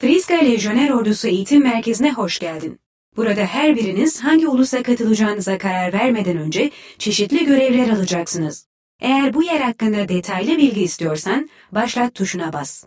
Friska Lejyoner Ordusu Eğitim Merkezi'ne hoş geldin. Burada her biriniz hangi ulusa katılacağınıza karar vermeden önce çeşitli görevler alacaksınız. Eğer bu yer hakkında detaylı bilgi istiyorsan başlat tuşuna bas.